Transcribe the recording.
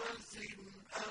حبس